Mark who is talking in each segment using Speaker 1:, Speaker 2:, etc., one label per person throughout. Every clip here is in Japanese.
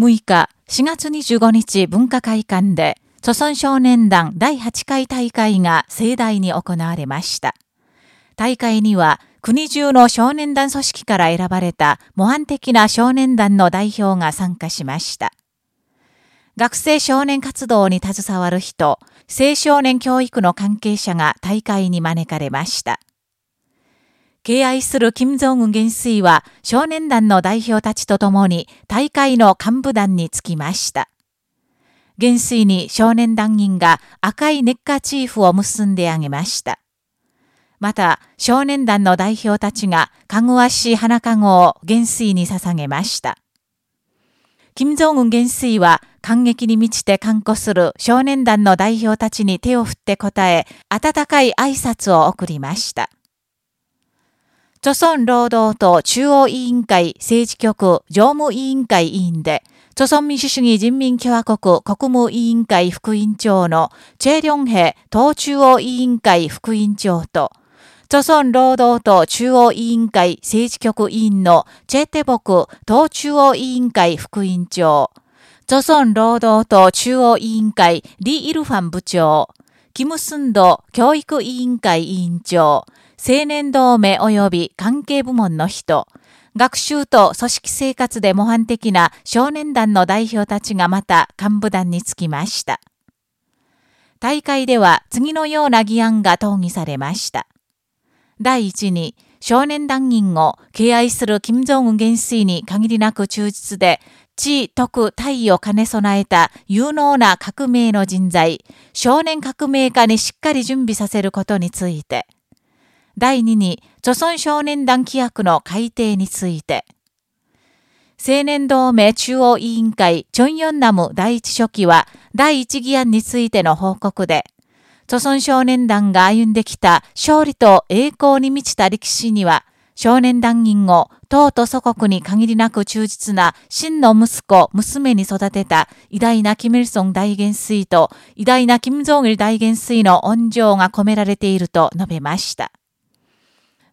Speaker 1: 6日、4月25日文化会館で、著村少年団第8回大会が盛大に行われました。大会には、国中の少年団組織から選ばれた模範的な少年団の代表が参加しました。学生少年活動に携わる人、青少年教育の関係者が大会に招かれました。敬愛する金正恩元帥は少年団の代表たちと共に大会の幹部団につきました。元帥に少年団員が赤いネッカーチーフを結んであげました。また、少年団の代表たちがかぐわしい花籠を元帥に捧げました。金正恩元帥は感激に満ちて観光する少年団の代表たちに手を振って答え、温かい挨拶を送りました。朝鮮労働党中央委員会政治局常務委員会委員で、朝鮮民主主義人民共和国国務委員会副委員長のチェ・リョンヘ党中央委員会副委員長と、朝鮮労働党中央委員会政治局委員のチェ・テボク党中央委員会副委員長、朝鮮労働党中央委員会リ・イルファン部長、キム・スンド教育委員会委員長、青年同盟及び関係部門の人、学習と組織生活で模範的な少年団の代表たちがまた幹部団につきました。大会では次のような議案が討議されました。第一に、少年団員を敬愛する金正恩元帥に限りなく忠実で、地、徳、体を兼ね備えた有能な革命の人材、少年革命家にしっかり準備させることについて、第2に、著村少年団規約の改定について、青年同盟中央委員会チョンヨンナム第一書記は第一議案についての報告で、著村少年団が歩んできた勝利と栄光に満ちた歴史には、少年団員を党と祖国に限りなく忠実な真の息子、娘に育てた偉大なキム・イルソン大元帥と偉大なキム・ジョン・イル大元帥の恩情が込められていると述べました。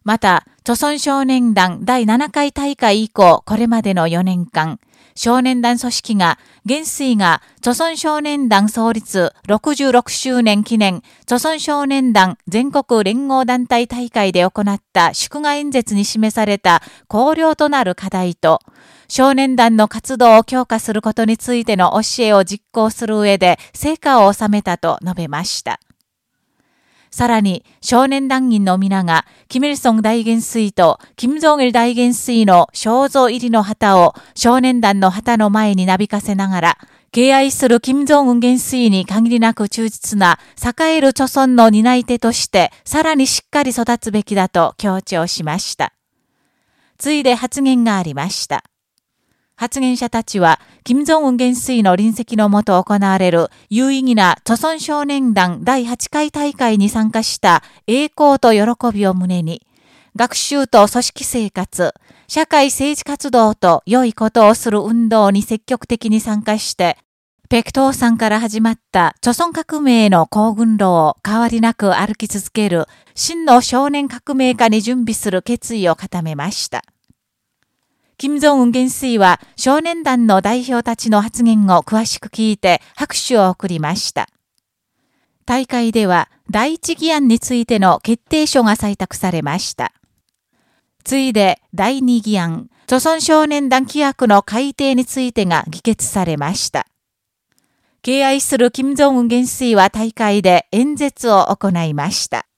Speaker 1: また、著村少年団第7回大会以降、これまでの4年間、少年団組織が、元帥が、著村少年団創立66周年記念、著村少年団全国連合団体大会で行った祝賀演説に示された綱領となる課題と、少年団の活動を強化することについての教えを実行する上で成果を収めたと述べました。さらに、少年団員の皆が、キミルソン大元帥と、キム・ジョンイル大元帥の肖像入りの旗を少年団の旗の前になびかせながら、敬愛する金正恩元帥に限りなく忠実な栄える著村の担い手として、さらにしっかり育つべきだと強調しました。ついで発言がありました。発言者たちは、金正恩元帥の臨席のもと行われる有意義な著村少年団第8回大会に参加した栄光と喜びを胸に、学習と組織生活、社会政治活動と良いことをする運動に積極的に参加して、ペクトーさんから始まった著村革命への行軍路を変わりなく歩き続ける真の少年革命家に準備する決意を固めました。金正恩元帥は少年団の代表たちの発言を詳しく聞いて拍手を送りました。大会では第一議案についての決定書が採択されました。次いで第二議案、著村少年団規約の改定についてが議決されました。敬愛する金正恩元帥は大会で演説を行いました。